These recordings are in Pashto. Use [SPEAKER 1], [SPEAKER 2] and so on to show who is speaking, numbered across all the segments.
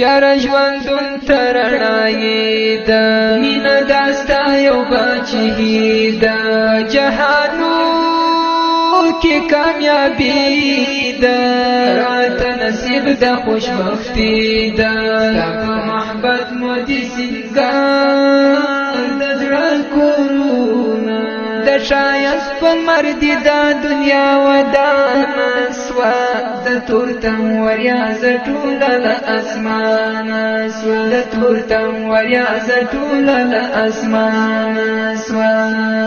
[SPEAKER 1] یار ژوندون ترنایی د مینا داستا یو بچی د جهانو کې کامیابی د رات نصیب د خوشبختی د محبت مو دي سنگار د ځړ کورو د شایست په مردی دا دنیا ودان سوا د تورتم وریا زټول له اسمان سوا د تورتم وریا زټول له اسمان سوا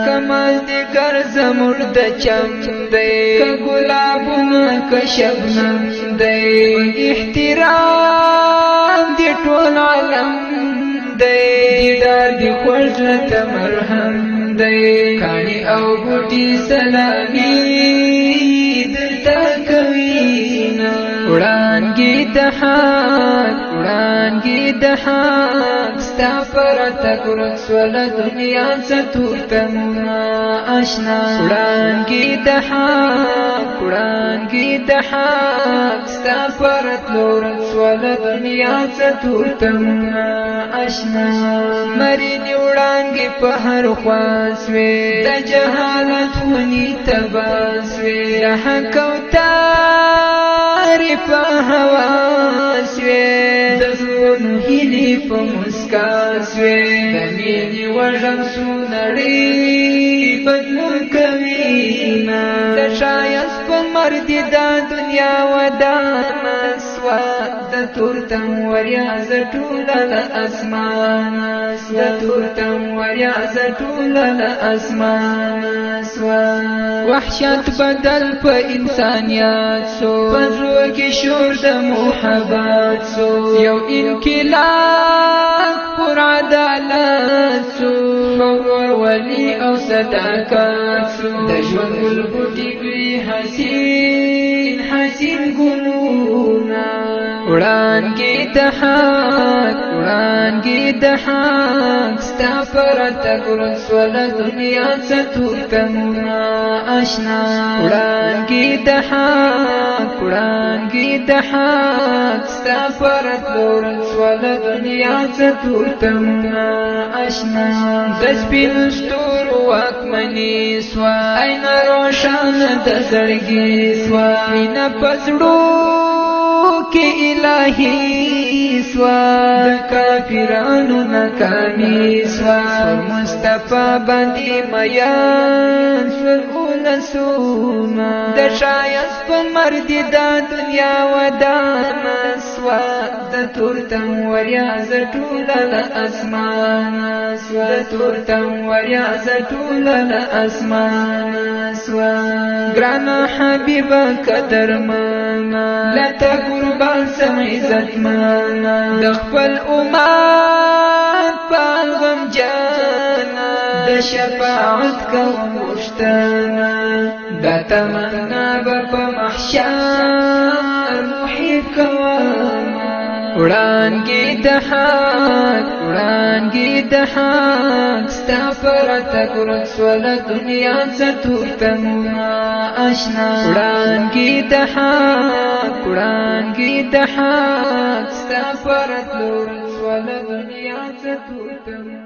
[SPEAKER 1] کمال دې کر زمور د چم دې ک ګلابونه ک شبنم دې احترام دې ټول عالم دې دیدار دې خوښ لته مرهم دی کانی او ګټي سلامي درته کوي نه وړانګي د حال وړانګي د حال ستا پر تکور سول دنیا ستور تمنا آشنا وړانګي د حال وړانګي د حال ستا پر تکور سول دنیا ستور تمنا آشنا مري نیوړا په هر خوا سوې د جهالت ونی تبا سوې د حق او تار په هوا سوې د ژوند هیلې په مسکا سوې د مینې وژن سو نړۍ بدمون کوي نه د شایست په مرد د دنیا ودانه سوا د تورتم وریا زټول د اسمان زتورتم وریازه ټوله له اسمانه سوه وحشت بدل په انسانیت سو پزړو کې شور د محبت سو یو انقلاب پر عدالت سو ولی او صداقت سو د ژوند ګل بوټي ګلي حسین حسین ګلونه وړاندې د حق وړانګې د حق ستا پرته ګرځول دنیا څه تور کمونه آشنا وړانګې د حق وړانګې د حق ستا پرته ګرځول دنیا څه تور کمونه آشنا د سپین ستورو واکمني سوا عین روشن د زړګي سوا مینه پسړو کې الہی سوا د کافرانو ناکامی سوا مصطفی باندې میان شول نسوما د شایست په مرد د دنیا ودانه سوا د تورتم وریا زټول له اسمان سوا د تورتم وریا زټول له اسمان سوا ګران حبیب قدر مانا لته قربان سم عزت مانا د خپل امت په غم جان د شفاعت کوم مشتنا دا تمنا په محشر محیط کوم وړانګې د حق وړانګې د حق ستا پرته ګرځول دنیا ستور تمنا آشنا وړانګې د حق وړانګې د حق ستا پرته ګرځول دنیا ستور تمنا